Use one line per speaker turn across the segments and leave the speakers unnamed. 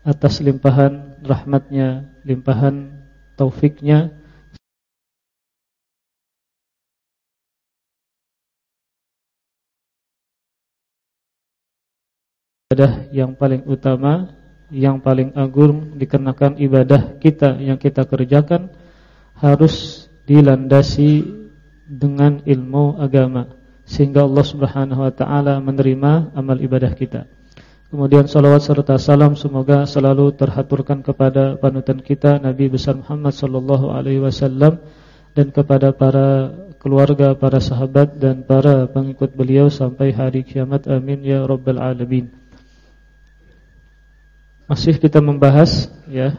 atas limpahan rahmatnya, limpahan taufiknya ibadah yang paling utama, yang paling agung dikarenakan ibadah kita yang kita kerjakan harus dilandasi dengan ilmu agama sehingga Allah Subhanahu wa taala menerima amal ibadah kita. Kemudian salawat serta salam semoga selalu terhaturkan kepada panutan kita Nabi besar Muhammad sallallahu alaihi wasallam dan kepada para keluarga, para sahabat dan para pengikut beliau sampai hari kiamat. Amin ya rabbal alamin. Masih kita membahas ya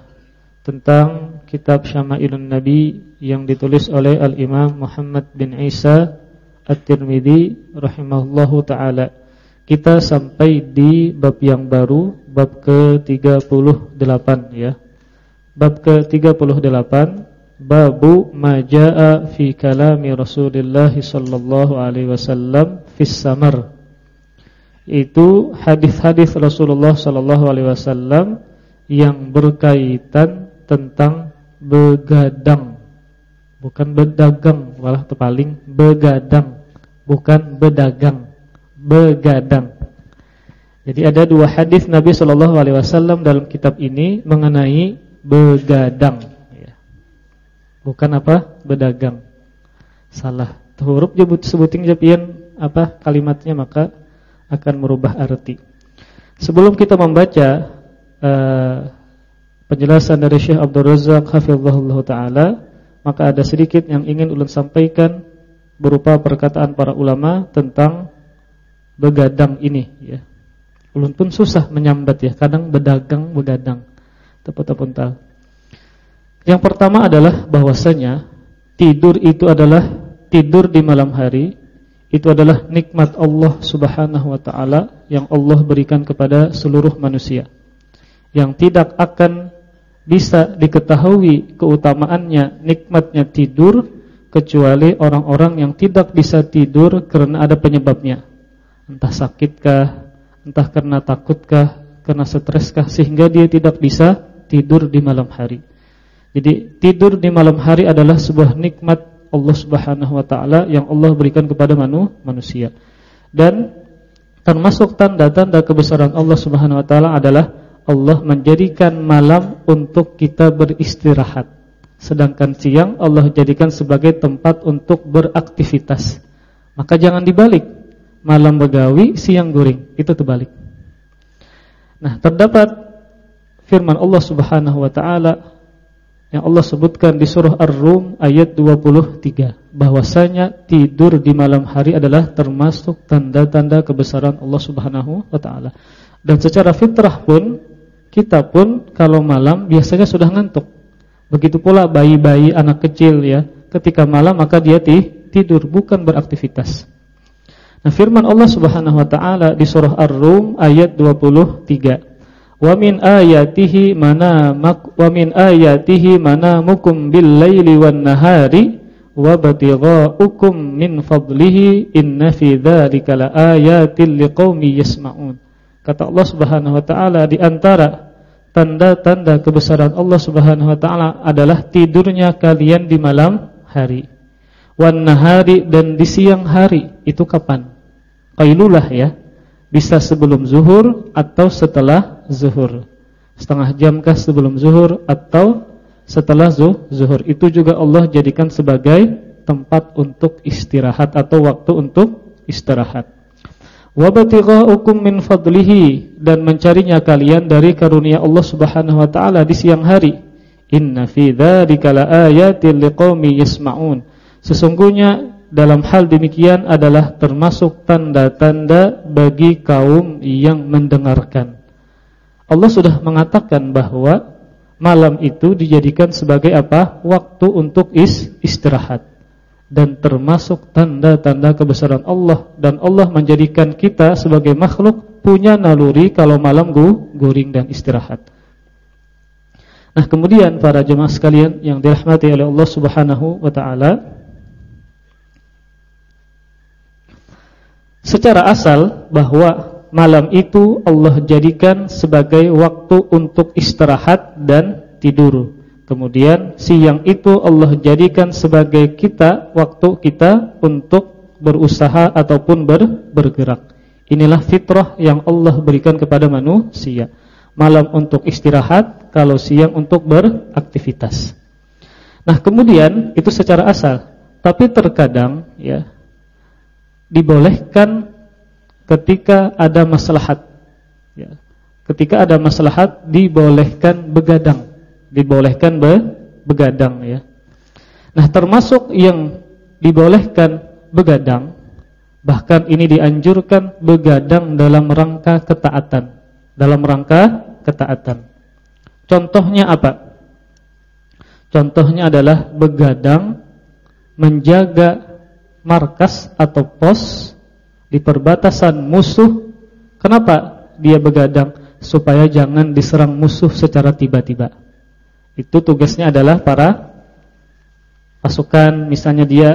tentang kitab Syama'ilun Nabi yang ditulis oleh Al-Imam Muhammad bin Isa At-Tirmidzi rahimahullahu taala. Kita sampai di bab yang baru, bab ke-38 ya. Bab ke-38 Babu majaa fi kalami Rasulullah sallallahu alaihi wasallam fis samar itu hadis-hadis Rasulullah sallallahu alaihi wasallam yang berkaitan tentang begadang. Bukan berdagang, malah terpaling begadang, bukan bedagang, begadang. Jadi ada dua hadis Nabi sallallahu alaihi wasallam dalam kitab ini mengenai begadang ya. Bukan apa? Bedagang. Salah. Huruf sebut sebuting jepian apa kalimatnya maka akan merubah arti. Sebelum kita membaca uh, penjelasan dari Syekh Abdul Razak hafizahullah taala, maka ada sedikit yang ingin ulun sampaikan berupa perkataan para ulama tentang begadang ini ya. Ulun pun susah menyambat ya, kadang bedagang begadang. Tepat-tepat tal. Yang pertama adalah bahwasanya tidur itu adalah tidur di malam hari itu adalah nikmat Allah Subhanahu wa taala yang Allah berikan kepada seluruh manusia. Yang tidak akan bisa diketahui keutamaannya, nikmatnya tidur kecuali orang-orang yang tidak bisa tidur karena ada penyebabnya. Entah sakitkah, entah karena takutkah, karena streskah sehingga dia tidak bisa tidur di malam hari. Jadi tidur di malam hari adalah sebuah nikmat Allah Subhanahu wa taala yang Allah berikan kepada manu, manusia. Dan termasuk tanda-tanda kebesaran Allah Subhanahu wa taala adalah Allah menjadikan malam untuk kita beristirahat. Sedangkan siang Allah jadikan sebagai tempat untuk beraktivitas. Maka jangan dibalik. Malam begawi, siang guring. Itu terbalik. Nah, terdapat firman Allah Subhanahu wa taala yang Allah sebutkan di surah Ar-Rum ayat 23 bahwasanya tidur di malam hari adalah termasuk tanda-tanda kebesaran Allah Subhanahu wa taala. Dan secara fitrah pun kita pun kalau malam biasanya sudah ngantuk. Begitu pula bayi-bayi anak kecil ya, ketika malam maka dia tidur bukan beraktivitas. Nah, firman Allah Subhanahu wa taala di surah Ar-Rum ayat 23 Wa min ayatihi manamak wa min ayatihi manamukum bil laili wan nahari wa batigaukum min fadlihi inna fi dzalika laayatil liqaumi yasmaun. Kata Allah Subhanahu wa taala di antara tanda-tanda kebesaran Allah Subhanahu wa taala adalah tidurnya kalian di malam hari. Wan nahari dan di siang hari. Itu kapan? Qailulah ya bisa sebelum zuhur atau setelah zuhur. Setengah jamkah sebelum zuhur atau setelah zuhur. Itu juga Allah jadikan sebagai tempat untuk istirahat atau waktu untuk istirahat. Wabatighaukum min fadlihi dan mencarinya kalian dari karunia Allah Subhanahu wa taala di siang hari. Inna fi dzalika laayatil liqaumi yasmaun. Sesungguhnya dalam hal demikian adalah termasuk tanda-tanda bagi kaum yang mendengarkan. Allah sudah mengatakan bahwa malam itu dijadikan sebagai apa? Waktu untuk is istirahat. Dan termasuk tanda-tanda kebesaran Allah dan Allah menjadikan kita sebagai makhluk punya naluri kalau malam gu, guring dan istirahat. Nah, kemudian para jemaah sekalian yang dirahmati oleh Allah Subhanahu wa taala, Secara asal bahwa malam itu Allah jadikan sebagai waktu untuk istirahat dan tidur. Kemudian siang itu Allah jadikan sebagai kita waktu kita untuk berusaha ataupun ber, bergerak. Inilah fitrah yang Allah berikan kepada manusia. Malam untuk istirahat, kalau siang untuk beraktivitas. Nah, kemudian itu secara asal, tapi terkadang ya dibolehkan ketika ada maslahat. Ya. Ketika ada maslahat dibolehkan begadang, dibolehkan be begadang ya. Nah, termasuk yang dibolehkan begadang bahkan ini dianjurkan begadang dalam rangka ketaatan. Dalam rangka ketaatan. Contohnya apa? Contohnya adalah begadang menjaga markas atau pos di perbatasan musuh. Kenapa dia begadang? Supaya jangan diserang musuh secara tiba-tiba. Itu tugasnya adalah para pasukan, misalnya dia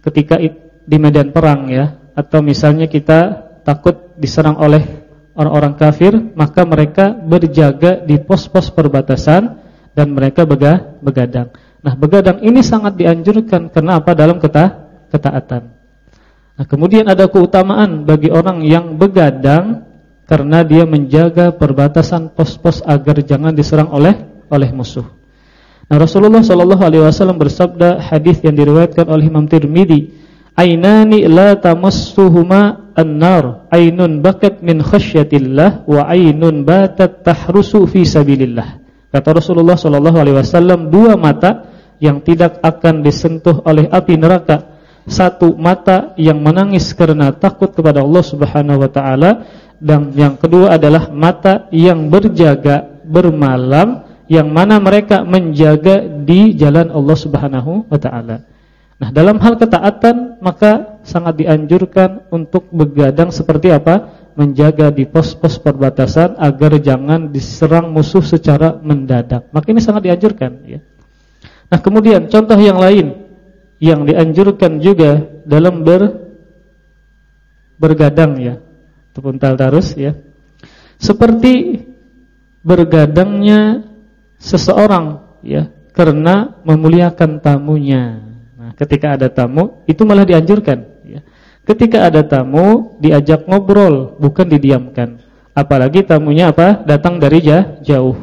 ketika di medan perang ya, atau misalnya kita takut diserang oleh orang-orang kafir, maka mereka berjaga di pos-pos perbatasan dan mereka begadang. Nah, begadang ini sangat dianjurkan karena apa? Dalam keta ketaatan. Nah, kemudian ada keutamaan bagi orang yang begadang karena dia menjaga perbatasan pos-pos agar jangan diserang oleh oleh musuh. Nah, Rasulullah Shallallahu alaihi wasallam bersabda hadis yang diriwayatkan oleh Imam Tirmizi, "Ainani la tamassuhuma an-nar, ainun bakat min khasyatillah wa ainun batat tahrusu fi sabilillah." Kata Rasulullah Shallallahu alaihi wasallam, dua mata yang tidak akan disentuh oleh api neraka satu mata yang menangis karena takut kepada Allah Subhanahu wa taala dan yang kedua adalah mata yang berjaga bermalam yang mana mereka menjaga di jalan Allah Subhanahu wa taala. Nah, dalam hal ketaatan maka sangat dianjurkan untuk begadang seperti apa? Menjaga di pos-pos perbatasan agar jangan diserang musuh secara mendadak. Maka ini sangat dianjurkan ya. Nah, kemudian contoh yang lain yang dianjurkan juga dalam ber bergadang ya. Ataupun taldarus ya. Seperti bergadangnya seseorang ya karena memuliakan tamunya. Nah ketika ada tamu itu malah dianjurkan ya. Ketika ada tamu diajak ngobrol bukan didiamkan. Apalagi tamunya apa? Datang dari jauh.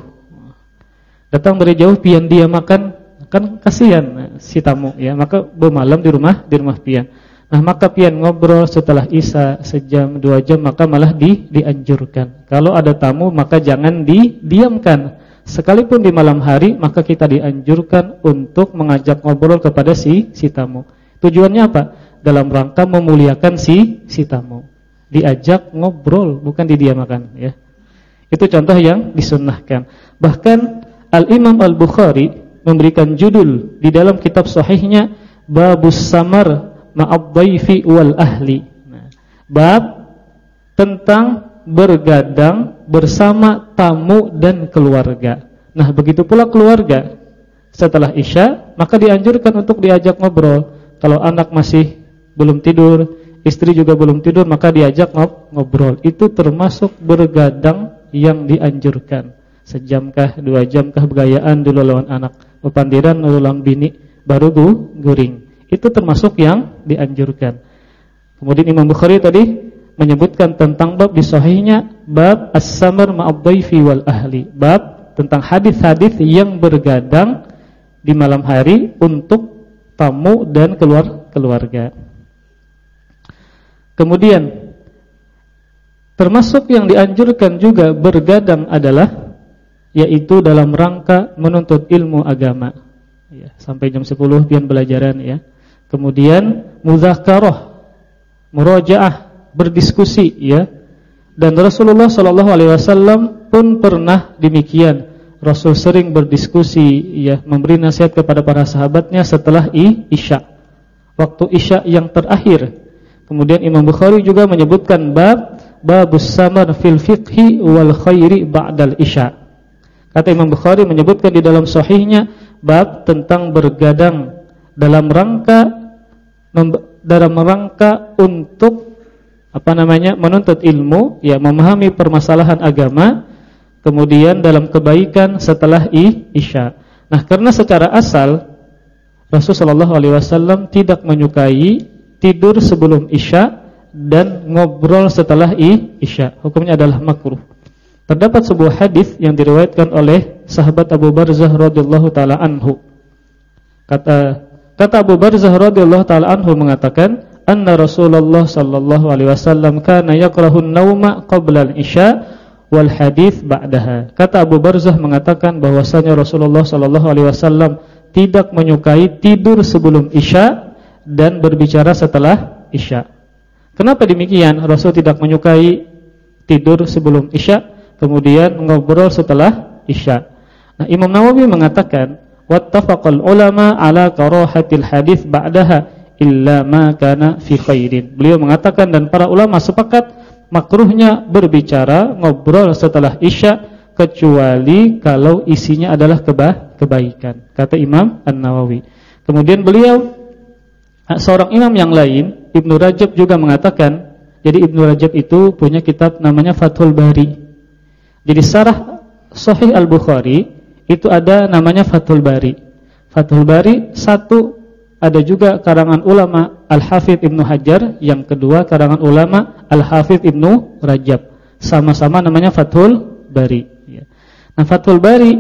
Datang dari jauh pian dia makan Kan kasihan si tamu ya, maka bermalam di rumah di rumah pian. Nah, maka pian ngobrol setelah Isya sejam dua jam maka malah di dianjurkan. Kalau ada tamu maka jangan didiamkan. Sekalipun di malam hari maka kita dianjurkan untuk mengajak ngobrol kepada si si tamu. Tujuannya apa? Dalam rangka memuliakan si si tamu. Diajak ngobrol bukan didiamkan ya. Itu contoh yang disunnahkan. Bahkan Al-Imam Al-Bukhari memberikan judul di dalam kitab sahihnya Babus Samar ma'ad wal ahli. Nah, bab tentang bergadang bersama tamu dan keluarga. Nah, begitu pula keluarga. Setelah Isya, maka dianjurkan untuk diajak ngobrol. Kalau anak masih belum tidur, istri juga belum tidur, maka diajak ngobrol. Itu termasuk bergadang yang dianjurkan. Sejamkah, dua jamkah begayaan dulu lawan anak Pepandiran ulang bini baru gu, guring. Itu termasuk yang dianjurkan. Kemudian Imam Bukhari tadi menyebutkan tentang bab di sahihnya bab as-samar ma'ad-dhaifi wal ahli. Bab tentang hadis-hadis yang bergadang di malam hari untuk tamu dan keluar keluarga. Kemudian termasuk yang dianjurkan juga bergadang adalah yaitu dalam rangka menuntut ilmu agama. Ya, sampai jam 10 pian belajaran ya. Kemudian muzakarah, murojaah, berdiskusi ya. Dan Rasulullah sallallahu alaihi wasallam pun pernah demikian. Rasul sering berdiskusi ya, memberi nasihat kepada para sahabatnya setelah Isya. Waktu Isya yang terakhir. Kemudian Imam Bukhari juga menyebutkan bab babus samar fil fiqhi wal khairi ba'dal Isya. Kata Imam Bukhari menyebutkan di dalam sahihnya bab tentang bergadang dalam rangka dalam rangka untuk apa namanya? menuntut ilmu, ya memahami permasalahan agama, kemudian dalam kebaikan setelah isya. Nah, karena secara asal Rasulullah SAW tidak menyukai tidur sebelum isya dan ngobrol setelah isya. Hukumnya adalah makruh. Terdapat sebuah hadis yang diriwayatkan oleh sahabat Abu Barzah radhiyallahu taala anhu. Kata kata Abu Barzah radhiyallahu taala anhu mengatakan, anna Rasulullah sallallahu alaihi wasallam kana yakrahu an-nauma qabla al-isya wal hadis ba'daha. Kata Abu Barzah mengatakan bahwasanya Rasulullah sallallahu alaihi wasallam tidak menyukai tidur sebelum isya dan berbicara setelah isya. Kenapa demikian? Rasul tidak menyukai tidur sebelum isya, kemudian ngobrol setelah isya. Nah, Imam Nawawi mengatakan, "Wattafaqal ulama ala karahatil hadis ba'daha." illa ma kana fi khairin. Beliau mengatakan dan para ulama sepakat makruhnya berbicara ngobrol setelah isya kecuali kalau isinya adalah keba kebaikan. Kata Imam An-Nawawi. Kemudian beliau seorang imam yang lain, Ibnu Rajab juga mengatakan, jadi Ibnu Rajab itu punya kitab namanya Fathul Bari. Jadi sarah Sahih Al-Bukhari itu ada namanya Fathul Bari. Fathul Bari satu ada juga karangan ulama Al-Hafidh Ibnu Hajar, yang kedua karangan ulama Al-Hafidh Ibnu Rajab. Sama-sama namanya Fathul Bari. Ya. Nah, Fathul Bari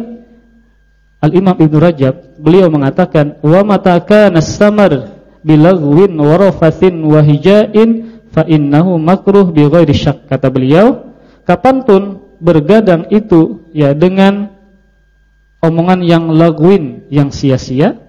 Al-Imam Ibnu Rajab, beliau mengatakan, "Wa mataka nasamar bilagwin wa rafathin wa hijain fa innahu makruh bi ghairi syak." Kata beliau, kapan pun bergadang itu ya dengan omongan yang lagwin, yang sia-sia,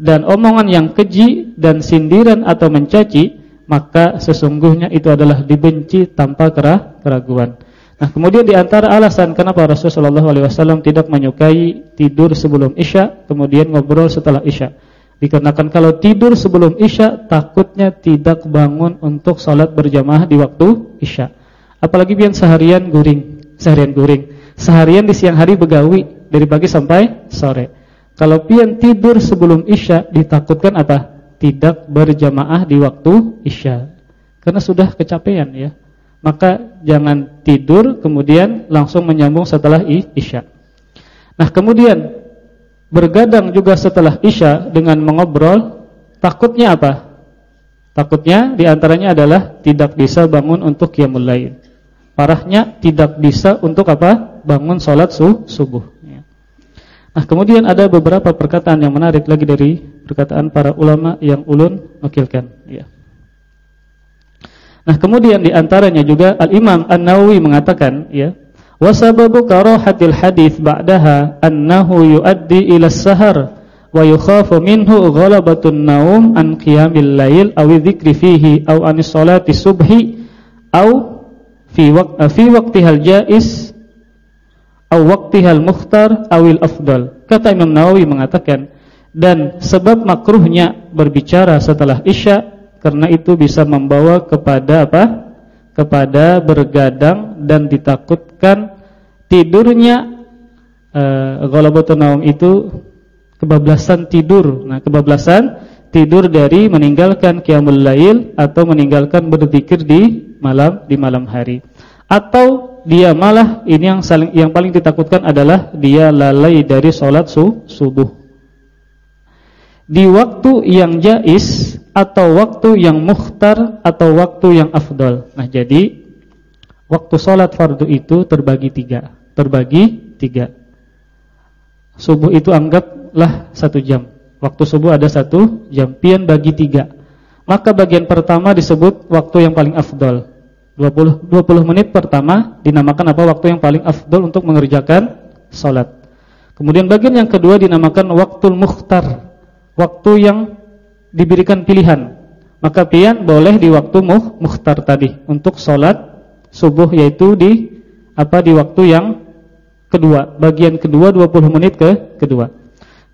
dan omongan yang keji dan sindiran atau mencaci maka sesungguhnya itu adalah dibenci tanpa keraguan. Nah, kemudian di antara alasan kenapa Rasulullah SAW tidak menyukai tidur sebelum Isya, kemudian ngobrol setelah Isya. Dikarenakan kalau tidur sebelum Isya, takutnya tidak bangun untuk salat berjamaah di waktu Isya. Apalagi biar seharian guring, seharian guring. Seharian di siang hari begawi dari pagi sampai sore. Kalau pian tidur sebelum Isya ditakutkan apa? Tidak berjamaah di waktu Isya. Karena sudah kecapean ya. Maka jangan tidur kemudian langsung menyambung setelah Isya. Nah, kemudian bergadang juga setelah Isya dengan mengobrol, takutnya apa? Takutnya di antaranya adalah tidak bisa bangun untuk qiyamul lail. Parahnya tidak bisa untuk apa? Bangun sholat subuh. Nah, kemudian ada beberapa perkataan yang menarik lagi dari perkataan para ulama yang ulun wakilkan. Ya. Nah, kemudian di antaranya juga Al-Imam An-Nawawi mengatakan, ya, wasababu karahatil hadis ba'daha annahu yuaddi ila sahar wa yukhafu minhu ghalabatun naum an qiyamil lail aw dzikri fihi aw an salati subhi aw fi waqti fi waqtihal jaiz aw waqtihal mukhtar awil afdal. Kata Imam Nawawi mengatakan dan sebab makruhnya berbicara setelah Isya karena itu bisa membawa kepada apa? kepada bergadang dan ditakutkan tidurnya uh, ghalabatun naum itu kebablasan tidur. Nah, kebablasan tidur dari meninggalkan qiyamul lail atau meninggalkan berzikir di malam di malam hari. Atau dia malah ini yang saling yang paling ditakutkan adalah dia lalai dari sholat su, subuh. Di waktu yang jais atau waktu yang mukhtar atau waktu yang afdol. Nah jadi waktu sholat fardu itu terbagi tiga, terbagi tiga. Subuh itu anggaplah satu jam. Waktu subuh ada satu jam. Pian bagi tiga. Maka bagian pertama disebut waktu yang paling afdol 20 20 menit pertama dinamakan apa waktu yang paling afdol untuk mengerjakan salat. Kemudian bagian yang kedua dinamakan waktu mukhtar, waktu yang diberikan pilihan. Maka pian boleh di waktu muh, mukhtar tadi untuk salat subuh yaitu di apa di waktu yang kedua, bagian kedua 20 menit ke kedua.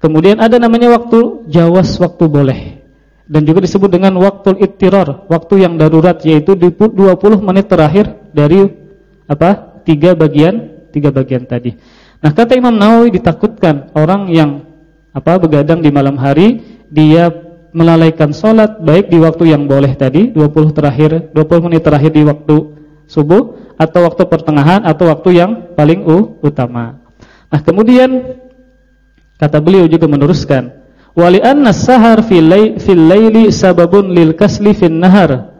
Kemudian ada namanya waktu jawas waktu boleh dan juga disebut dengan waktu ittirar, waktu yang darurat yaitu 20 menit terakhir dari apa? tiga bagian, tiga bagian tadi. Nah, kata Imam Nawawi ditakutkan orang yang apa begadang di malam hari dia melalaikan sholat baik di waktu yang boleh tadi 20 terakhir 20 menit terakhir di waktu subuh atau waktu pertengahan atau waktu yang paling utama. Nah, kemudian kata beliau juga meneruskan, "Wali anna sahar fil laili sababun lil kasli fin nahar."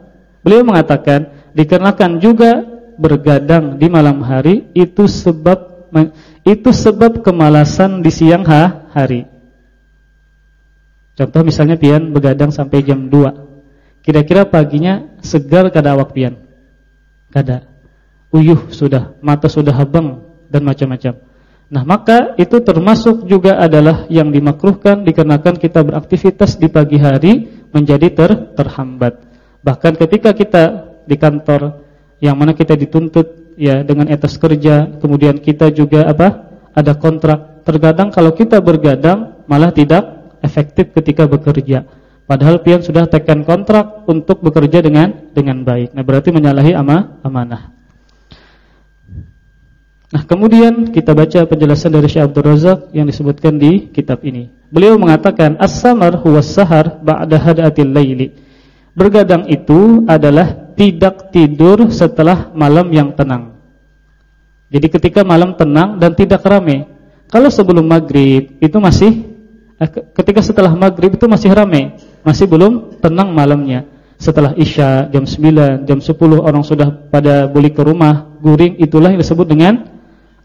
Beliau mengatakan, dikarenakan juga bergadang di malam hari itu sebab itu sebab kemalasan di siang hari. Contoh misalnya pian begadang sampai jam 2. Kira-kira paginya segar kada awak pian? Kada. Uyuh sudah, mata sudah habang dan macam-macam. Nah, maka itu termasuk juga adalah yang dimakruhkan dikarenakan kita beraktivitas di pagi hari menjadi ter terhambat. Bahkan ketika kita di kantor yang mana kita dituntut ya dengan etos kerja, kemudian kita juga apa? ada kontrak. Terkadang kalau kita bergadang malah tidak efektif ketika bekerja. Padahal pian sudah tekan kontrak untuk bekerja dengan dengan baik. Nah, berarti menyalahi ama, amanah. Nah, kemudian kita baca penjelasan dari Syekh Abdul Razak yang disebutkan di kitab ini. Beliau mengatakan as-samar huwa sahar ba'da hadatil laili. Bergadang itu adalah tidak tidur setelah malam yang tenang. Jadi ketika malam tenang dan tidak ramai. Kalau sebelum maghrib itu masih Eh, ketika setelah maghrib itu masih ramai, masih belum tenang malamnya. Setelah isya jam 9, jam 10 orang sudah pada balik ke rumah, guring itulah yang disebut dengan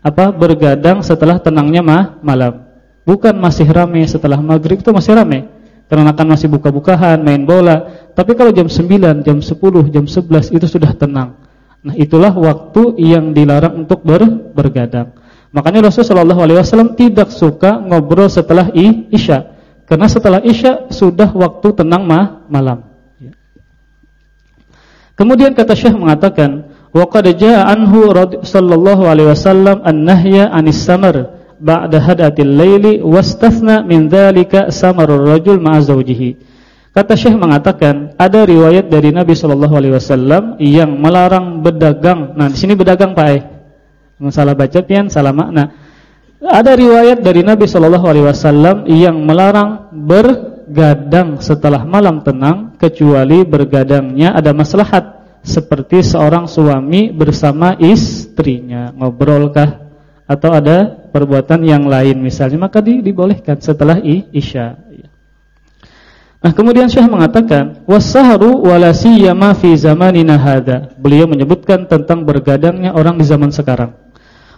apa? bergadang setelah tenangnya mah malam. Bukan masih ramai setelah maghrib itu masih ramai. Karena akan masih buka-bukahan, main bola. Tapi kalau jam 9, jam 10, jam 11 itu sudah tenang. Nah, itulah waktu yang dilarang untuk ber bergadang. Makanya Rasulullah Wasallam tidak suka ngobrol setelah isya, karena setelah isya sudah waktu tenang ma malam. Kemudian kata Syekh mengatakan, waqad jaa anhu sallallahu alaihi wasallam an-nahya anis samar ba'da hadatil laili wastathna min dzalika samarur rajul ma'a zawjihi. Kata Syekh mengatakan ada riwayat dari Nabi sallallahu alaihi wasallam yang melarang berdagang. Nah, di sini berdagang Pak Salah baca pian salah makna. Ada riwayat dari Nabi Shallallahu alaihi wasallam yang melarang bergadang setelah malam tenang kecuali bergadangnya ada maslahat seperti seorang suami bersama istrinya ngobrolkah atau ada perbuatan yang lain misalnya maka di, dibolehkan setelah isya. Nah, kemudian Syekh mengatakan wasaharu wala siyama fi zamanina hadza. Beliau menyebutkan tentang bergadangnya orang di zaman sekarang.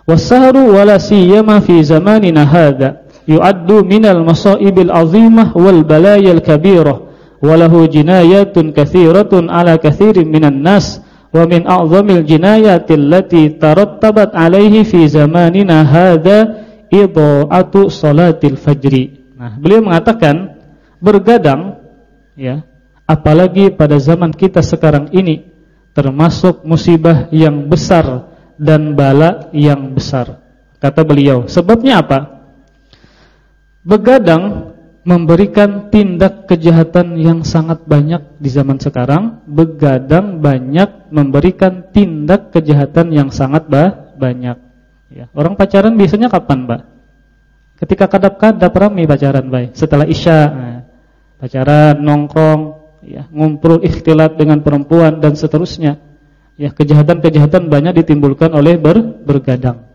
Wasahru wala siyama fi zamanina hadha yu'addu minal masaibil azimah wal balayal kabirah walahu jinayatun kathiratun ala kathirin minan nas wa min a'zamil jinayati allati tarattabat alaihi fi zamanina hadha idha'atu salatil fajri. Nah, beliau mengatakan bergadang ya, apalagi pada zaman kita sekarang ini termasuk musibah yang besar dan bala yang besar. Kata beliau, sebabnya apa? Begadang memberikan tindak kejahatan yang sangat banyak di zaman sekarang. Begadang banyak memberikan tindak kejahatan yang sangat bah, banyak. Ya. Orang pacaran biasanya kapan, Mbak? Ketika kadap-kadap ramai pacaran, baik. Setelah isya, nah, pacaran, nongkrong, ya, ngumpul ikhtilat dengan perempuan dan seterusnya. Ya, kejahatan-kejahatan banyak ditimbulkan oleh ber, bergadang.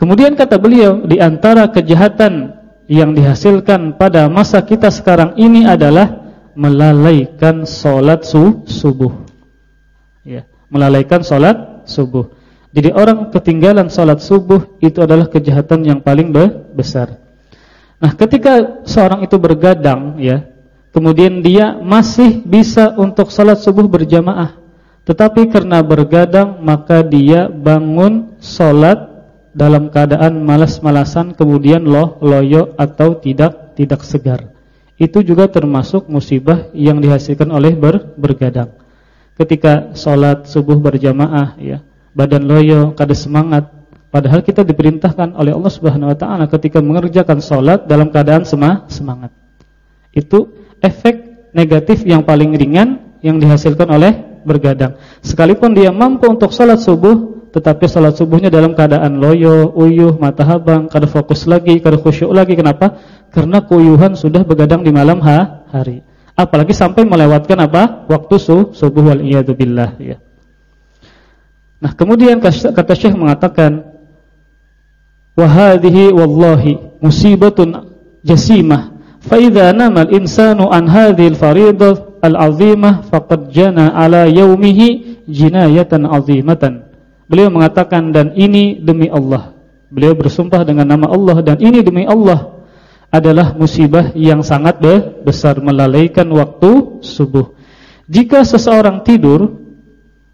Kemudian kata beliau, di antara kejahatan yang dihasilkan pada masa kita sekarang ini adalah melalaikan solat su, subuh. Ya, melalaikan solat subuh. Jadi orang ketinggalan solat subuh itu adalah kejahatan yang paling besar. Nah, ketika seorang itu bergadang, ya, Kemudian dia masih bisa untuk salat subuh berjamaah. Tetapi karena bergadang maka dia bangun salat dalam keadaan malas-malasan kemudian loh loyo atau tidak tidak segar. Itu juga termasuk musibah yang dihasilkan oleh ber, bergadang. Ketika salat subuh berjamaah ya, badan loyo kada semangat padahal kita diperintahkan oleh Allah Subhanahu wa taala ketika mengerjakan salat dalam keadaan semangat. Itu efek negatif yang paling ringan yang dihasilkan oleh bergadang. Sekalipun dia mampu untuk salat subuh, tetapi salat subuhnya dalam keadaan loyo, uyuh, mata habang, kada fokus lagi, kada khusyuk lagi. Kenapa? Karena kuyuhan sudah begadang di malam ha hari. Apalagi sampai melewatkan apa? Waktu su subuh wal billah ya. Nah, kemudian kata Syekh mengatakan wa hadhihi wallahi musibatun jasimah fa idza nama al-insanu an hadhihi al-fariidah al-'azimah faqad jana ala yaumihi jinayatan 'azimatan Beliau mengatakan dan ini demi Allah. Beliau bersumpah dengan nama Allah dan ini demi Allah adalah musibah yang sangat besar melalaikan waktu subuh. Jika seseorang tidur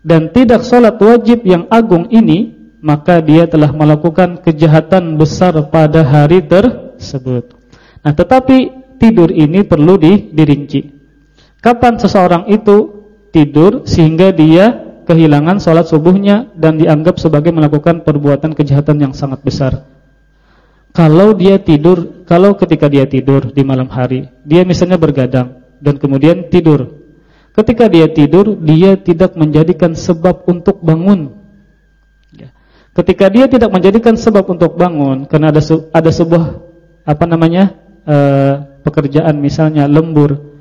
dan tidak sholat wajib yang agung ini, maka dia telah melakukan kejahatan besar pada hari tersebut. Nah, tetapi tidur ini perlu dirinci. Kapan seseorang itu tidur sehingga dia kehilangan sholat subuhnya dan dianggap sebagai melakukan perbuatan kejahatan yang sangat besar. Kalau dia tidur, kalau ketika dia tidur di malam hari, dia misalnya bergadang dan kemudian tidur. Ketika dia tidur, dia tidak menjadikan sebab untuk bangun. Ya. Ketika dia tidak menjadikan sebab untuk bangun, karena ada ada sebuah apa namanya e, pekerjaan misalnya lembur.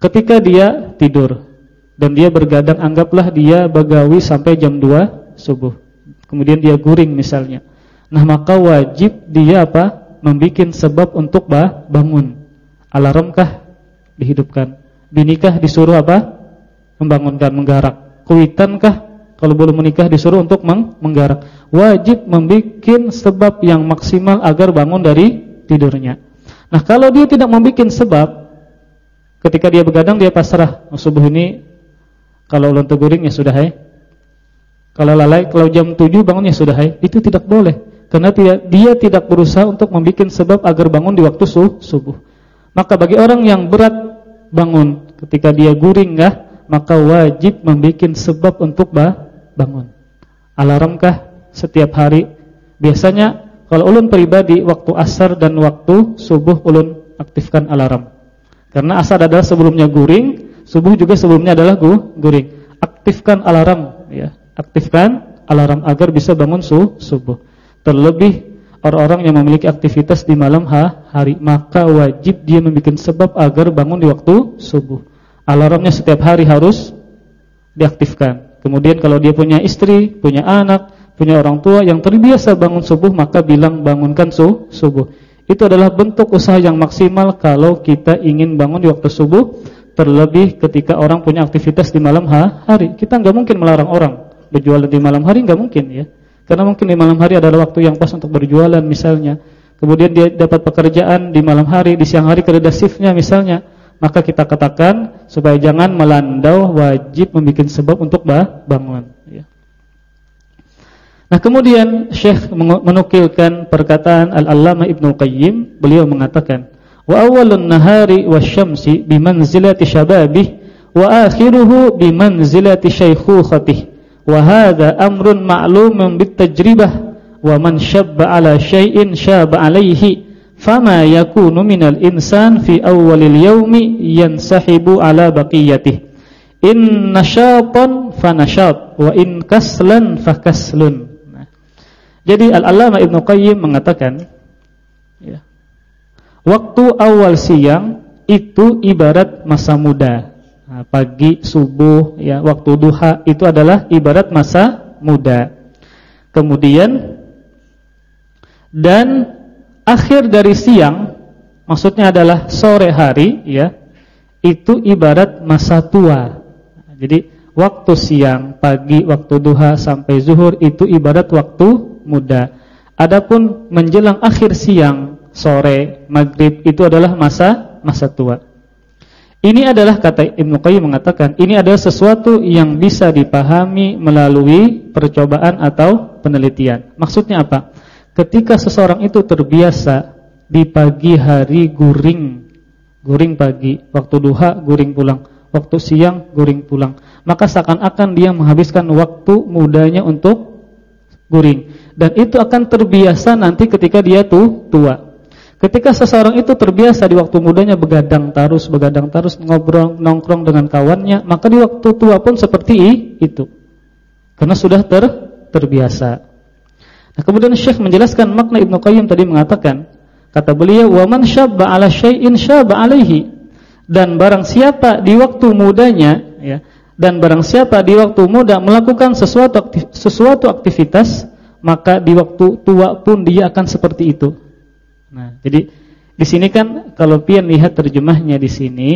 Ketika dia tidur, dan dia bergadang anggaplah dia bagawi sampai jam 2 subuh. Kemudian dia guring misalnya. Nah, maka wajib dia apa? Membikin sebab untuk bah, bangun. Alarmkah dihidupkan? Binikah disuruh apa? Membangunkan, menggarak. Kuitankah kalau belum menikah disuruh untuk meng menggarak? Wajib membikin sebab yang maksimal agar bangun dari tidurnya. Nah, kalau dia tidak membikin sebab ketika dia begadang dia pasrah. Oh, subuh ini kalau ulun teguring ya sudah hai. Kalau lalai kalau jam 7 bangunnya sudah hai. Itu tidak boleh. Karena tidak, dia tidak berusaha untuk membuat sebab agar bangun di waktu subuh. Maka bagi orang yang berat bangun ketika dia guring kah, maka wajib membuat sebab untuk bangun. Alarmkah setiap hari? Biasanya kalau ulun pribadi waktu asar dan waktu subuh ulun aktifkan alarm. Karena asar adalah sebelumnya guring, Subuh juga sebelumnya adalah gu, guring. Aktifkan alarm ya. Aktifkan alarm agar bisa bangun su, subuh. Terlebih orang-orang yang memiliki aktivitas di malam ha, hari, maka wajib dia membuat sebab agar bangun di waktu subuh. Alarmnya setiap hari harus diaktifkan. Kemudian kalau dia punya istri, punya anak, punya orang tua yang terbiasa bangun subuh, maka bilang bangunkan su, subuh. Itu adalah bentuk usaha yang maksimal kalau kita ingin bangun di waktu subuh Terlebih ketika orang punya aktivitas di malam hari. Kita nggak mungkin melarang orang berjualan di malam hari, nggak mungkin ya. Karena mungkin di malam hari adalah waktu yang pas untuk berjualan misalnya. Kemudian dia dapat pekerjaan di malam hari, di siang hari kerja shiftnya misalnya. Maka kita katakan supaya jangan melandau wajib membuat sebab untuk bangun. Ya. Nah kemudian Syekh menukilkan perkataan Al-Allamah Ibnu Qayyim, beliau mengatakan wa awwalun nahari wasyamsi bimanzilati syababih wa akhiruhu bimanzilati syaikhukhatihi. Wa hadha amrun ma'lumun bitajribah wa man syabba ala syai'in syaba alaihi fama yakunu minal insan fi awwalil yaumi yansahibu ala baqiyatihi. In nasyatan wa in kaslan nah, jadi al-allamah Ibnu Qayyim mengatakan ya Waktu awal siang itu ibarat masa muda. Nah, pagi, subuh, ya, waktu duha itu adalah ibarat masa muda. Kemudian dan akhir dari siang maksudnya adalah sore hari ya. Itu ibarat masa tua. Jadi waktu siang, pagi, waktu duha sampai zuhur itu ibarat waktu muda. Adapun menjelang akhir siang sore, maghrib itu adalah masa masa tua. Ini adalah kata Ibnu Qayyim mengatakan, ini adalah sesuatu yang bisa dipahami melalui percobaan atau penelitian. Maksudnya apa? Ketika seseorang itu terbiasa di pagi hari guring, guring pagi, waktu duha guring pulang, waktu siang guring pulang, maka seakan-akan dia menghabiskan waktu mudanya untuk guring. Dan itu akan terbiasa nanti ketika dia tuh tua. Ketika seseorang itu terbiasa di waktu mudanya begadang terus, begadang terus, ngobrol, nongkrong dengan kawannya, maka di waktu tua pun seperti itu. Karena sudah ter terbiasa. Nah, kemudian Syekh menjelaskan makna Ibnu Qayyim tadi mengatakan, kata beliau, "Wa man syabba 'ala syai'in syabba 'alaihi." Dan barang siapa di waktu mudanya, ya, dan barang siapa di waktu muda melakukan sesuatu aktif, sesuatu aktivitas, maka di waktu tua pun dia akan seperti itu. Nah, jadi di sini kan kalau pian lihat terjemahnya di sini,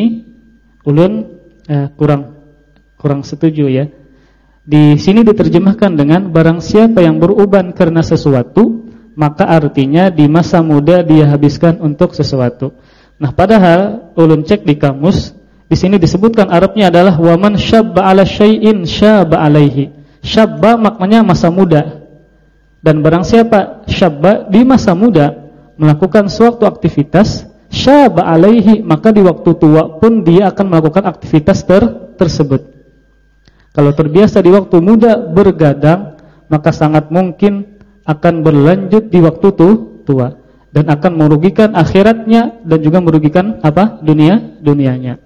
ulun eh, kurang kurang setuju ya. Di sini diterjemahkan dengan barang siapa yang beruban karena sesuatu, maka artinya di masa muda dia habiskan untuk sesuatu. Nah, padahal ulun cek di kamus, di sini disebutkan Arabnya adalah waman syabba 'ala syai'in syabba 'alaihi. Syabba maknanya masa muda. Dan barang siapa syabba di masa muda melakukan suatu aktivitas syabba 'alaihi, maka di waktu tua pun dia akan melakukan aktivitas ter tersebut. Kalau terbiasa di waktu muda bergadang, maka sangat mungkin akan berlanjut di waktu tua dan akan merugikan akhiratnya dan juga merugikan apa? dunia dunianya.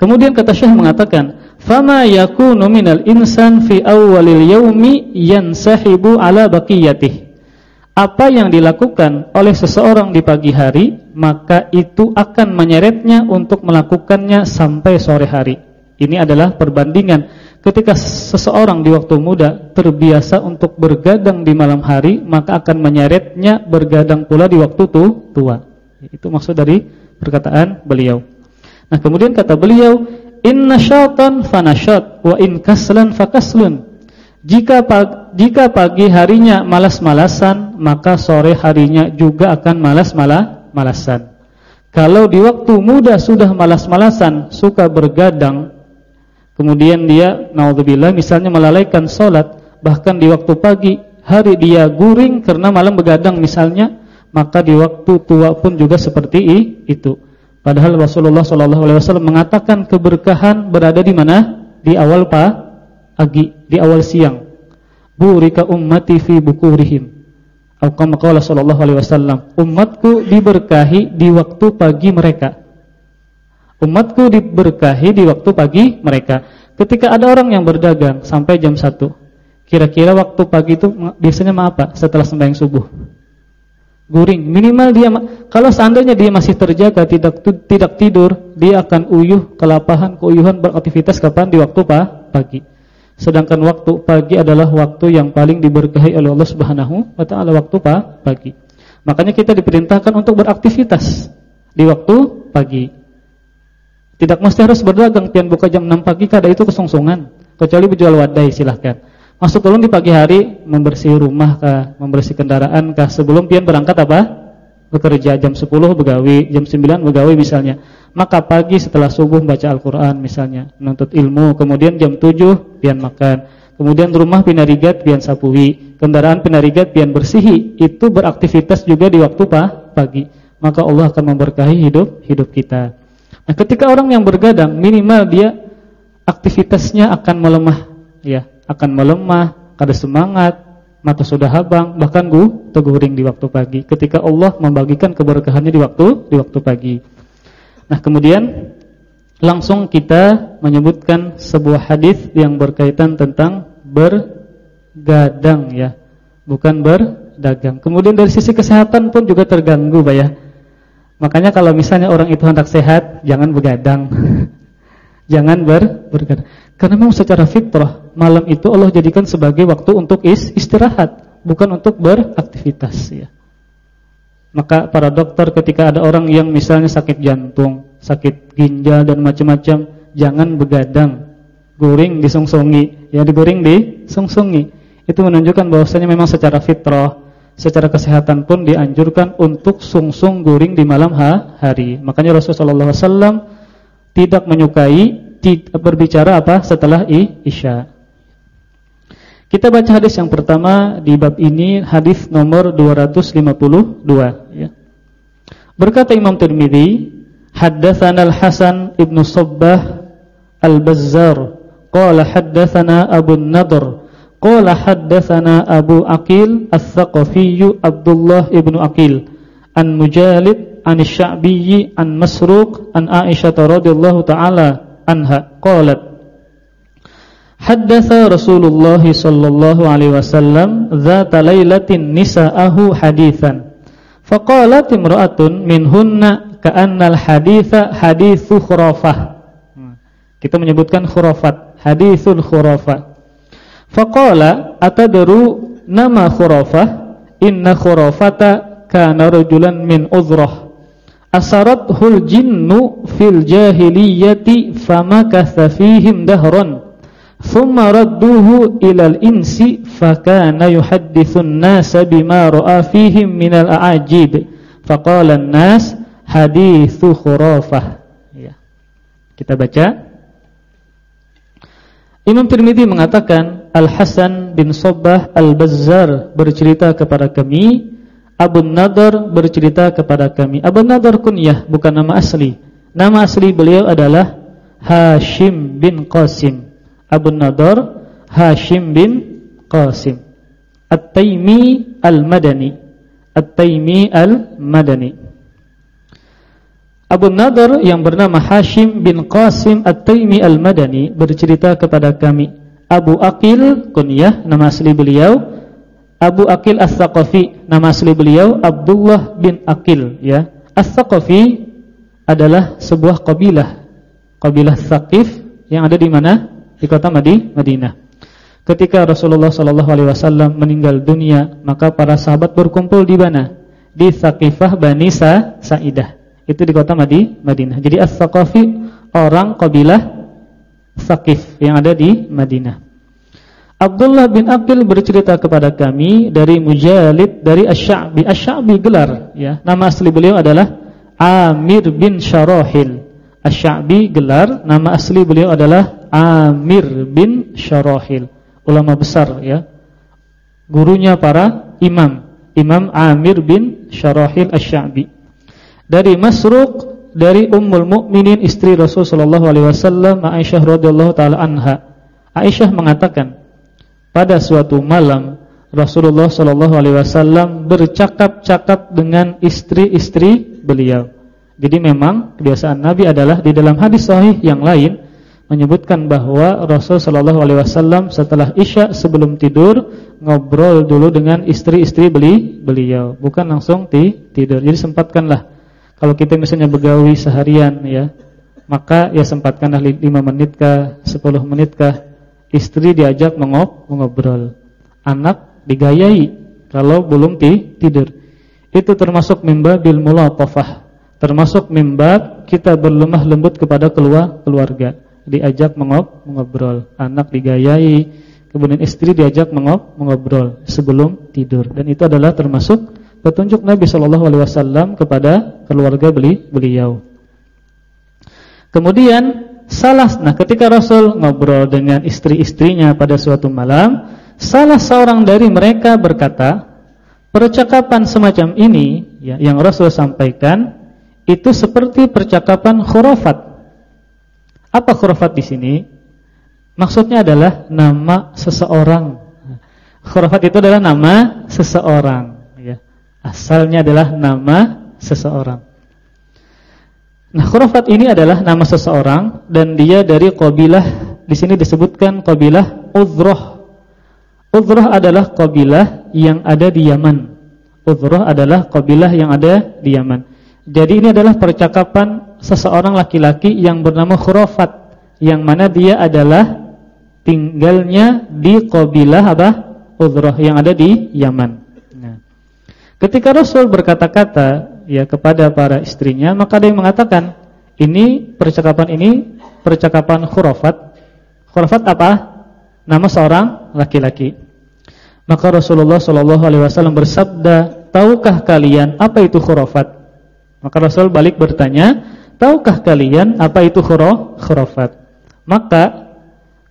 Kemudian kata Syekh mengatakan, "Fama yakunu minal insan fi awwalil yaumi yansahibu ala baqiyatihi." Apa yang dilakukan oleh seseorang di pagi hari, maka itu akan menyeretnya untuk melakukannya sampai sore hari. Ini adalah perbandingan ketika seseorang di waktu muda terbiasa untuk bergadang di malam hari, maka akan menyeretnya bergadang pula di waktu tua. Itu maksud dari perkataan beliau. Nah, kemudian kata beliau, "Inna syaitan fanasyat wa in kaslan fakaslun." Jika jika pagi harinya malas-malasan, maka sore harinya juga akan malas-malasan. Kalau di waktu muda sudah malas-malasan, suka bergadang, Kemudian dia naudzubillah misalnya melalaikan salat bahkan di waktu pagi hari dia guring karena malam begadang misalnya maka di waktu tua pun juga seperti itu. Padahal Rasulullah sallallahu alaihi wasallam mengatakan keberkahan berada di mana? Di awal pagi, di awal siang. Burika ummati fi bukurihim. Atau kama qala sallallahu alaihi wasallam, umatku diberkahi di waktu pagi mereka. Umatku diberkahi di waktu pagi mereka. Ketika ada orang yang berdagang sampai jam 1, kira-kira waktu pagi itu biasanya apa setelah sembahyang subuh? Guring. Minimal dia kalau seandainya dia masih terjaga tidak tidak tidur, dia akan uyuh, kelapahan, keuyuhan beraktivitas kapan di waktu pagi. Sedangkan waktu pagi adalah waktu yang paling diberkahi oleh Allah Subhanahu wa taala waktu pagi. Makanya kita diperintahkan untuk beraktivitas di waktu pagi. Tidak mesti harus berdagang, pian buka jam 6 pagi kada itu kesongsungan. Kecuali berjual wadai silahkan. Masuk tolong di pagi hari membersih rumah kah, membersih kendaraan kah sebelum pian berangkat apa? Bekerja jam 10 begawi, jam 9 begawi misalnya. Maka pagi setelah subuh baca Al-Qur'an misalnya, menuntut ilmu, kemudian jam 7 pian makan. Kemudian rumah pinarigat pian sapui, kendaraan pinarigat pian bersihi. Itu beraktivitas juga di waktu pagi. Maka Allah akan memberkahi hidup hidup kita. Nah, ketika orang yang bergadang minimal dia aktivitasnya akan melemah, ya, akan melemah, kada semangat, mata sudah habang, bahkan gu teguring di waktu pagi. Ketika Allah membagikan keberkahannya di waktu di waktu pagi. Nah, kemudian langsung kita menyebutkan sebuah hadis yang berkaitan tentang bergadang ya, bukan berdagang. Kemudian dari sisi kesehatan pun juga terganggu, Pak ya. Makanya kalau misalnya orang itu hendak sehat, jangan begadang. jangan ber bergadang. Karena memang secara fitrah, malam itu Allah jadikan sebagai waktu untuk is istirahat, bukan untuk beraktivitas ya. Maka para dokter ketika ada orang yang misalnya sakit jantung, sakit ginjal dan macam-macam, jangan begadang. Guring disongsongi, ya diguring disongsongi. Itu menunjukkan bahwasanya memang secara fitrah secara kesehatan pun dianjurkan untuk sungsung guring di malam hari. Makanya Rasulullah SAW tidak menyukai berbicara apa setelah isya. Kita baca hadis yang pertama di bab ini hadis nomor 252 ya. Berkata Imam Tirmizi, haddatsana Al-Hasan ibnu Sabbah Al-Bazzar qala haddatsana Abu Nadr Qala haddatsana Abu Aqil Ats-Tsaqafi Abdullah ibnu Aqil an Mujalid an Sya'bi an Masruq an Aisyah radhiyallahu taala anha qalat Haddatha Rasulullah sallallahu alaihi wasallam dzata lailatin nisa'ahu haditsan. Faqalat imra'atun minhunna ka'annal haditha hadithu khurafah. Kita menyebutkan khurafat, hadithul khurafah. Faqala atadru nama khurafah? Inna khurafata kana rajulan min uzrah. Asarathul jinnu fil jahiliyati famakatha fihim dahran. Thumma radduhu ilal insi fakana yuhaddithun nasa bima ra'a fihim minal a'ajib. Faqala an-nas hadithu khurafah. Ya. Kita baca. Imam Tirmidzi mengatakan Al-Hasan bin Sabbah Al-Bazzar bercerita kepada kami, Abu Nadar bercerita kepada kami. Abu Nadar kunyah bukan nama asli. Nama asli beliau adalah Hashim bin Qasim. Abu Nadar Hashim bin Qasim. At-Taimi Al-Madani. At-Taimi Al-Madani. Abu Nadar yang bernama Hashim bin Qasim At-Taimi Al-Madani bercerita kepada kami. Abu Aqil kunyah nama asli beliau. Abu Aqil As-Saqafi nama asli beliau. Abdullah bin Aqil ya. As-Saqafi adalah sebuah kabilah. Kabilah Saqif yang ada di mana di kota Madinah. Ketika Rasulullah Shallallahu Alaihi Wasallam meninggal dunia, maka para sahabat berkumpul di mana? Di Sakifah Bani Sa Saidah. Itu di kota Madinah. Jadi As-Saqafi orang kabilah Sakif yang ada di Madinah. Abdullah bin Aqil bercerita kepada kami dari Mujalid dari Asy-Sya'bi. Asy-Sya'bi gelar ya. Nama asli beliau adalah Amir bin Syarahil. Asy-Sya'bi gelar, nama asli beliau adalah Amir bin Syarahil, ulama besar ya. Gurunya para imam, Imam Amir bin Syarahil Asy-Sya'bi. Dari Masruq dari Ummul Mukminin istri Rasul sallallahu alaihi wasallam Aisyah radhiyallahu taala anha. Aisyah mengatakan, pada suatu malam Rasulullah sallallahu alaihi wasallam bercakap-cakap dengan istri-istri beliau. Jadi memang kebiasaan Nabi adalah di dalam hadis sahih yang lain menyebutkan bahwa Rasul Shallallahu Alaihi Wasallam setelah isya sebelum tidur ngobrol dulu dengan istri-istri beli beliau, bukan langsung ti, tidur. Jadi sempatkanlah kalau kita misalnya begawi seharian ya, maka ya sempatkanlah 5 menit kah, 10 menit kah, istri diajak mengob, mengobrol, anak digayai kalau belum ti, tidur. Itu termasuk mimba bil mulatafah, termasuk mimba kita berlemah lembut kepada keluar, keluarga diajak mengob, mengobrol, anak digayai, kemudian istri diajak mengob, mengobrol sebelum tidur. Dan itu adalah termasuk petunjuk Nabi Shallallahu alaihi wasallam kepada keluarga beli beliau. Kemudian salah nah ketika Rasul ngobrol dengan istri-istrinya pada suatu malam, salah seorang dari mereka berkata, percakapan semacam ini ya, yang Rasul sampaikan itu seperti percakapan khurafat apa khurafat di sini? Maksudnya adalah nama seseorang. Khurafat itu adalah nama seseorang. Ya. Asalnya adalah nama seseorang. Nah, khurafat ini adalah nama seseorang dan dia dari kabilah di sini disebutkan kabilah Udhrah. Udhrah adalah kabilah yang ada di Yaman. Udhrah adalah kabilah yang ada di Yaman. Jadi ini adalah percakapan seseorang laki-laki yang bernama Khurafat yang mana dia adalah tinggalnya di kabilah apa? Yang ada di Yaman. Nah, ketika Rasul berkata-kata ya kepada para istrinya, maka ada yang mengatakan, ini percakapan ini percakapan khurafat. Khurafat apa? Nama seorang laki-laki. Maka Rasulullah Shallallahu alaihi wasallam bersabda, "Tahukah kalian apa itu khurafat?" Maka Rasul balik bertanya, Tahukah kalian apa itu khurafat? Maka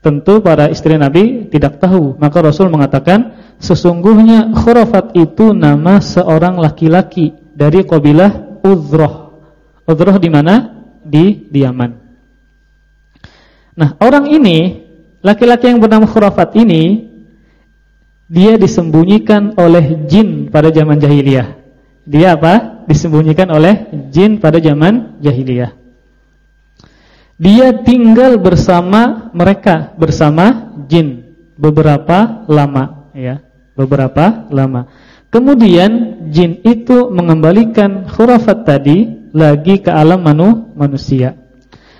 tentu para istri Nabi tidak tahu. Maka Rasul mengatakan sesungguhnya khurafat itu nama seorang laki-laki dari kabilah Udhrah. Udhrah di mana? Di di Yaman. Nah, orang ini laki-laki yang bernama khurafat ini dia disembunyikan oleh jin pada zaman jahiliyah. Dia apa? Disembunyikan oleh jin pada zaman jahiliyah. Dia tinggal bersama mereka, bersama jin beberapa lama ya, beberapa lama. Kemudian jin itu mengembalikan khurafat tadi lagi ke alam manu, manusia.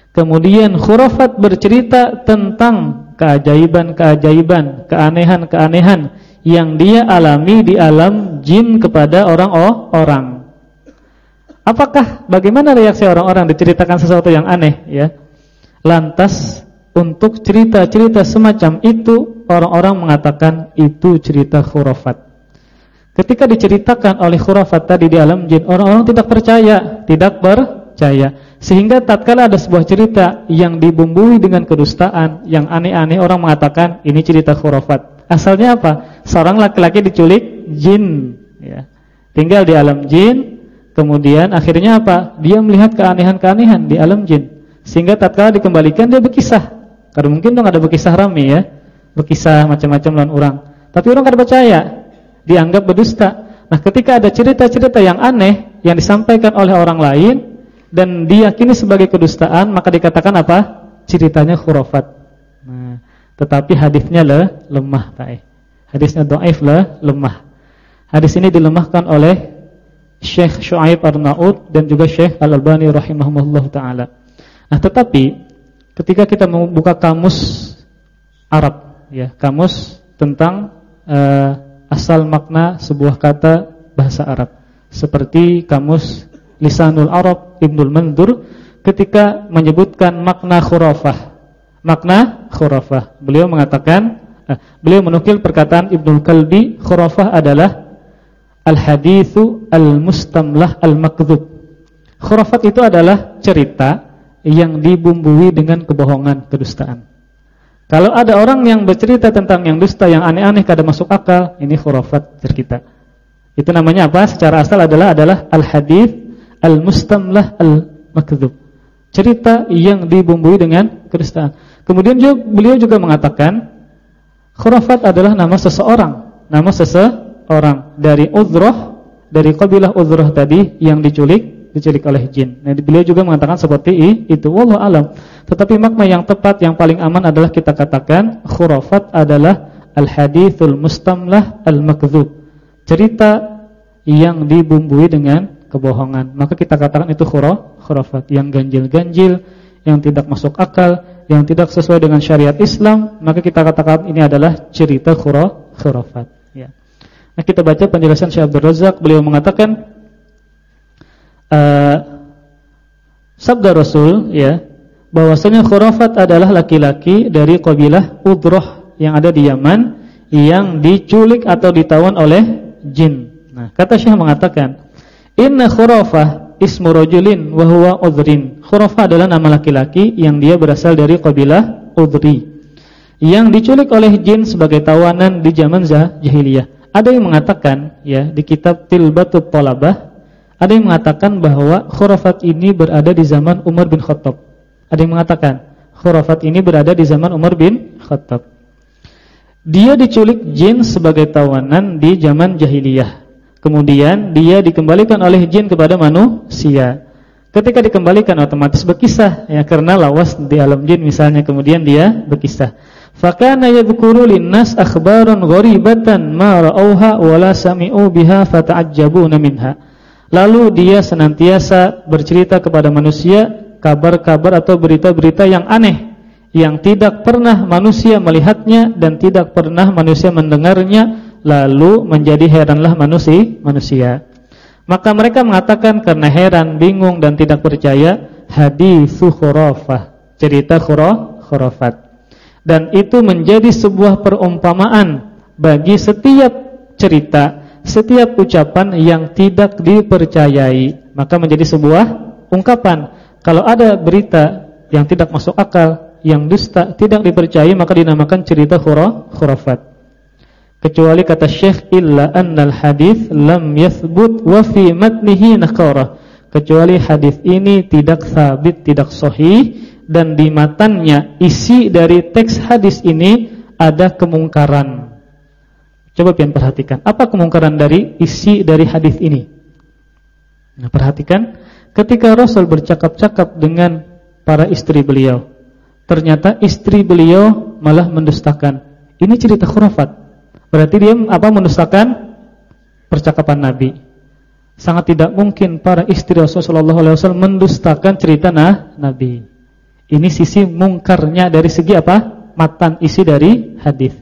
Kemudian khurafat bercerita tentang keajaiban-keajaiban, keanehan-keanehan yang dia alami di alam jin kepada orang-orang. Apakah bagaimana reaksi orang-orang diceritakan sesuatu yang aneh ya? Lantas untuk cerita-cerita semacam itu orang-orang mengatakan itu cerita khurafat. Ketika diceritakan oleh khurafat tadi di alam jin, orang-orang tidak percaya, tidak percaya. Sehingga tatkala ada sebuah cerita yang dibumbui dengan kedustaan, yang aneh-aneh orang mengatakan ini cerita khurafat. Asalnya apa? Seorang laki-laki diculik jin, ya. Tinggal di alam jin, kemudian akhirnya apa? Dia melihat keanehan-keanehan di alam jin. Sehingga tatkala dikembalikan dia berkisah. Karena mungkin dong ada berkisah rame ya. Berkisah macam-macam lawan orang. Tapi orang kan percaya, dianggap berdusta. Nah, ketika ada cerita-cerita yang aneh yang disampaikan oleh orang lain, dan diyakini sebagai kedustaan maka dikatakan apa? Ceritanya khurafat. Nah, tetapi hadisnya le, lemah ta'i. Hadisnya dhaif le, lemah. Hadis ini dilemahkan oleh Syekh Syuaib Arnaud dan juga Syekh Al-Albani rahimahumullah taala. Nah, tetapi ketika kita membuka kamus Arab ya, kamus tentang uh, asal makna sebuah kata bahasa Arab seperti kamus Lisanul Arab Ibnul Mandur ketika menyebutkan makna khurafah. Makna khurafah. Beliau mengatakan, eh, beliau menukil perkataan Ibnul Kalbi, khurafah adalah al-hadithu al-mustamlah al-makdzub. Khurafat itu adalah cerita yang dibumbui dengan kebohongan, kedustaan. Kalau ada orang yang bercerita tentang yang dusta, yang aneh-aneh, kada masuk akal, ini khurafat cerita. Itu namanya apa? Secara asal adalah adalah al-hadith al-mustamlah al-makdzub. Cerita yang dibumbui dengan kedustaan. Kemudian juga, beliau juga mengatakan khurafat adalah nama seseorang, nama seseorang dari Udhrah, dari kabilah Udhrah tadi yang diculik, diculik oleh jin. Nah, beliau juga mengatakan seperti itu, wallahu alam. Tetapi makna yang tepat yang paling aman adalah kita katakan khurafat adalah al-hadithul mustamlah al-makdzub. Cerita yang dibumbui dengan kebohongan. Maka kita katakan itu khurafat yang ganjil-ganjil, yang tidak masuk akal, yang tidak sesuai dengan syariat Islam, maka kita katakan ini adalah cerita khurafat. Ya. Nah, kita baca penjelasan Syekh Abdul Razak, beliau mengatakan uh, sabda Rasul ya, bahwasanya khurafat adalah laki-laki dari kabilah Udroh yang ada di Yaman yang diculik atau ditawan oleh jin. Nah, kata Syekh mengatakan Inna khurafah ismu rajulin wa huwa udhrin. Khurafah adalah nama laki-laki yang dia berasal dari kabilah Udri. Yang diculik oleh jin sebagai tawanan di zaman jahiliyah. Ada yang mengatakan ya di kitab Tilbatut Talabah ada yang mengatakan bahwa khurafat ini berada di zaman Umar bin Khattab. Ada yang mengatakan khurafat ini berada di zaman Umar bin Khattab. Dia diculik jin sebagai tawanan di zaman jahiliyah. Kemudian dia dikembalikan oleh jin kepada manusia. Ketika dikembalikan otomatis berkisah ya karena lawas di alam jin misalnya kemudian dia berkisah. Fakana yadhkuru linnas akhbaran gharibatan ma ra'awha wa la sami'u biha fata'ajjabuna minha. Lalu dia senantiasa bercerita kepada manusia kabar-kabar atau berita-berita yang aneh yang tidak pernah manusia melihatnya dan tidak pernah manusia mendengarnya lalu menjadi heranlah manusia manusia. Maka mereka mengatakan karena heran, bingung dan tidak percaya hadis khurafah, cerita khurafat. Dan itu menjadi sebuah perumpamaan bagi setiap cerita, setiap ucapan yang tidak dipercayai, maka menjadi sebuah ungkapan. Kalau ada berita yang tidak masuk akal, yang dusta, tidak dipercayai, maka dinamakan cerita khurafat. Kecuali kata Syekh illa annal hadis lam yathbut wa fi matnihi kecuali hadis ini tidak sabit tidak sahih dan di matannya isi dari teks hadis ini ada kemungkaran coba pian perhatikan apa kemungkaran dari isi dari hadis ini nah perhatikan ketika Rasul bercakap-cakap dengan para istri beliau ternyata istri beliau malah mendustakan. Ini cerita khurafat. Berarti dia apa mendustakan percakapan Nabi. Sangat tidak mungkin para istri Rasulullah SAW mendustakan cerita nah, Nabi. Ini sisi mungkarnya dari segi apa? Matan isi dari hadis.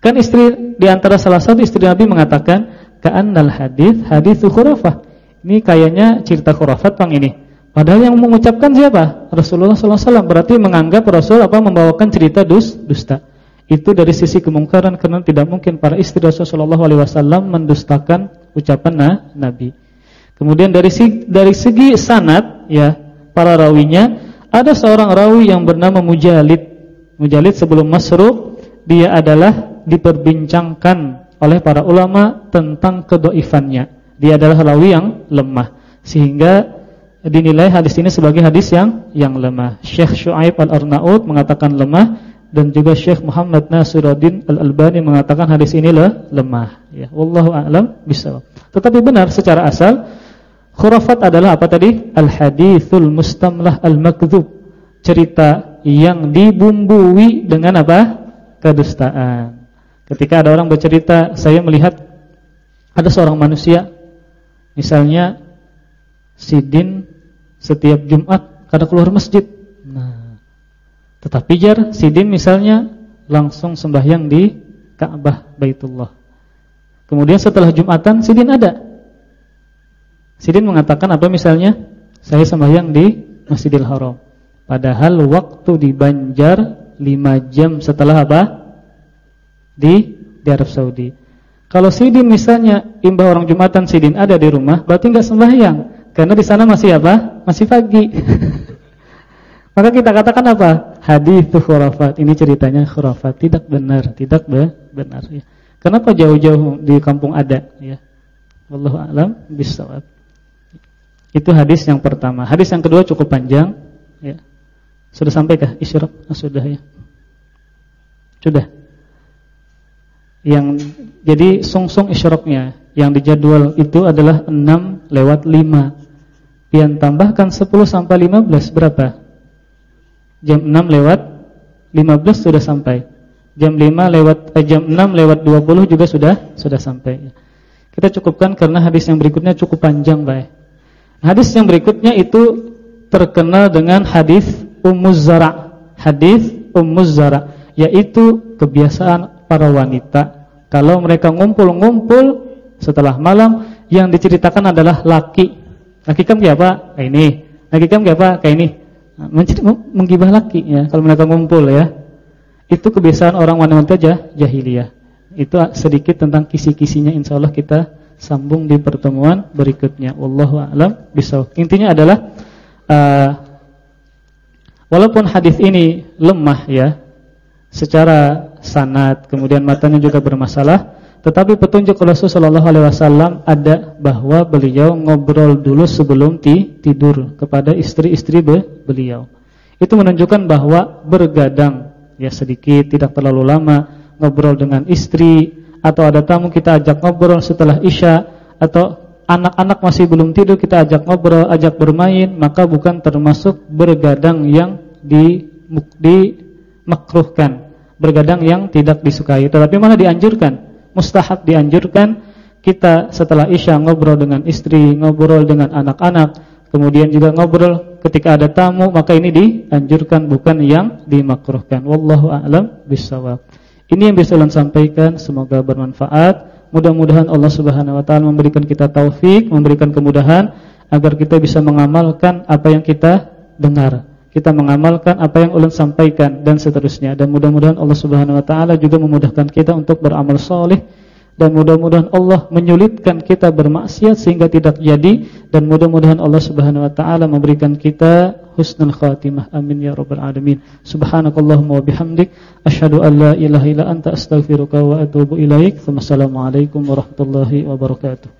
Kan istri di antara salah satu istri Nabi mengatakan, "Ka'annal hadis hadis khurafah." Ini kayaknya cerita khurafat Bang ini. Padahal yang mengucapkan siapa? Rasulullah SAW. Berarti menganggap Rasul apa membawakan cerita dus, dusta. Itu dari sisi kemungkaran karena tidak mungkin para istri Rasulullah SAW mendustakan ucapan nah, Nabi. Kemudian dari dari segi sanad ya para rawinya ada seorang rawi yang bernama Mujalid. Mujalid sebelum Masruq dia adalah diperbincangkan oleh para ulama tentang kedoifannya. Dia adalah rawi yang lemah sehingga dinilai hadis ini sebagai hadis yang yang lemah. Syekh Shu'aib Al-Arnaud mengatakan lemah dan juga Syekh Muhammad Nasiruddin Al-Albani mengatakan hadis ini le lemah. Ya, wallahu a'lam bishawab. Tetapi benar secara asal Khurafat adalah apa tadi? Al-hadithul mustamlah al-makdzub. Cerita yang dibumbui dengan apa? Kedustaan. Ketika ada orang bercerita, saya melihat ada seorang manusia misalnya sidin setiap Jumat kada keluar masjid. Nah, tetapi jar sidin misalnya langsung sembahyang di Ka'bah Baitullah. Kemudian setelah Jumatan sidin ada Sidin mengatakan apa misalnya? Saya sembahyang di Masjidil Haram. Padahal waktu di Banjar 5 jam setelah apa? Di di Arab Saudi. Kalau Sidin misalnya imbah orang Jumatan Sidin ada di rumah, berarti enggak sembahyang karena di sana masih apa? Masih pagi. Maka kita katakan apa? Hadis khurafat. Ini ceritanya khurafat, tidak benar, tidak benar ya. Kenapa jauh-jauh di kampung ada ya? Wallahu a'lam. Itu hadis yang pertama. Hadis yang kedua cukup panjang, ya. Sudah sampaikah isyraq? Oh, sudah ya. Sudah. Yang jadi sungsung isyraqnya yang dijadwal itu adalah 6 lewat 5. Pian tambahkan 10 sampai 15 berapa? Jam 6 lewat 15 sudah sampai. Jam 5 lewat eh, jam 6 lewat 20 juga sudah sudah sampai. Kita cukupkan karena hadis yang berikutnya cukup panjang, baik. Hadis yang berikutnya itu terkenal dengan hadis Ummuz Zara. Hadis Ummuz Zara yaitu kebiasaan para wanita kalau mereka ngumpul-ngumpul setelah malam yang diceritakan adalah laki. Laki kan kayak apa? Kayak ini. Laki kan kayak apa? Kayak ini. Nah, menggibah laki ya kalau mereka ngumpul ya. Itu kebiasaan orang wanita jahiliyah. Itu sedikit tentang kisi-kisinya insyaallah kita sambung di pertemuan berikutnya. Wallahu a'lam bishawab. Intinya adalah uh, walaupun hadis ini lemah ya secara sanad, kemudian matanya juga bermasalah, tetapi petunjuk Rasulullah wasallam ada bahwa beliau ngobrol dulu sebelum tidur kepada istri-istri beliau. Itu menunjukkan bahwa bergadang ya sedikit, tidak terlalu lama ngobrol dengan istri atau ada tamu kita ajak ngobrol setelah isya. Atau anak-anak masih belum tidur kita ajak ngobrol, ajak bermain, maka bukan termasuk bergadang yang di dimakruhkan, bergadang yang tidak disukai, tetapi mana dianjurkan, mustahab dianjurkan kita setelah isya ngobrol dengan istri, ngobrol dengan anak-anak, kemudian juga ngobrol ketika ada tamu, maka ini dianjurkan bukan yang dimakruhkan. Wallahu a'lam bishawab. Ini yang bisa ulun sampaikan, semoga bermanfaat. Mudah-mudahan Allah Subhanahu wa taala memberikan kita taufik, memberikan kemudahan agar kita bisa mengamalkan apa yang kita dengar. Kita mengamalkan apa yang ulun sampaikan dan seterusnya. Dan mudah-mudahan Allah Subhanahu wa taala juga memudahkan kita untuk beramal soleh dan mudah-mudahan Allah menyulitkan kita bermaksiat sehingga tidak jadi. Dan mudah-mudahan Allah Subhanahu wa taala memberikan kita husnul khatimah. Amin ya rabbal alamin. Subhanakallahumma wa bihamdik. Asyhadu an la ilaha illa anta astaghfiruka wa atubu ilaik. Warahmatullahi wabarakatuh